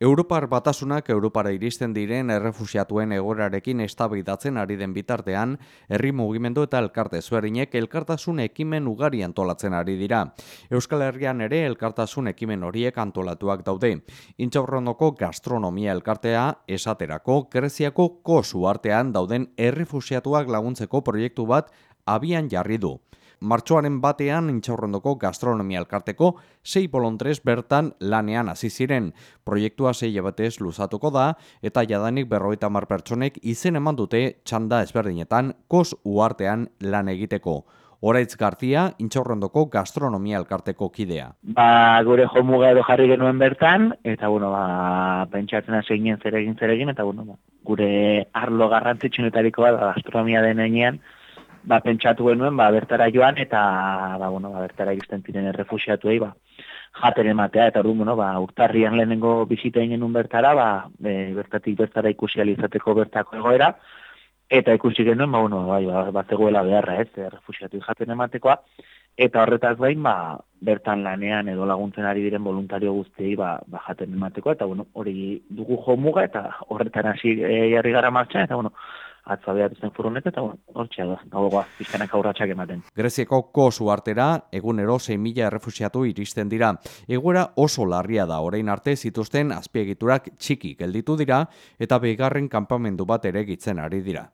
Europar batasunak Europara iristen diren errefusiatuen egorarekin estabidatzen ari den bitartean, herri mugimendu eta elkarte zuerinek elkartasun ekimen ugari antolatzen ari dira. Euskal Herrian ere elkartasun ekimen horiek antolatuak daude. Intxaurronoko gastronomia elkartea esaterako Greziako kosu artean dauden errefusiatuak laguntzeko proiektu bat abian jarri du. Martxoaren batean intxaurrondoko gastronomia elkarteko sei bolontrez bertan lanean hasi ziren. Proiektua sei batez luzatuko da eta jadanik berroita mar pertsonek izen eman dute txanda ezberdinetan kos uartean lan egiteko. Horaitz Gartia, intxaurrondoko gastronomia elkarteko kidea. Ba, gure jomuga edo jarri genuen bertan, eta bueno, ba, pentsatzen hasi ginen zeregin zeregin, eta bueno, ba, gure arlo garrantzitsunetariko bat gastronomia denean, ba, pentsatu genuen, ba, bertara joan, eta, ba, bueno, ba, bertara iristen ziren errefusiatu ba, jaten ematea, eta hori, bueno, ba, urtarrian lehenengo bizita inen bertara, ba, e, bertatik bertara ikusi alizateko bertako egoera, eta ikusi genuen, ba, bueno, bai, ba, ba, zegoela beharra, ez, errefusiatu jaten ematekoa, eta horretaz gain, ba, bertan lanean edo laguntzen ari diren voluntario guztiei ba, ba jaten emateko, eta bueno, hori dugu jo muga, eta horretan hasi e, jarri gara martxan, eta bueno, atza behar zen furronet, eta hor txea da, gaua, pizkanak aurratxak ematen. Greziako kosu artera, egunero 6 mila errefusiatu iristen dira. Egoera oso larria da, orain arte zituzten azpiegiturak txiki gelditu dira, eta begarren kanpamendu bat ere gitzen ari dira.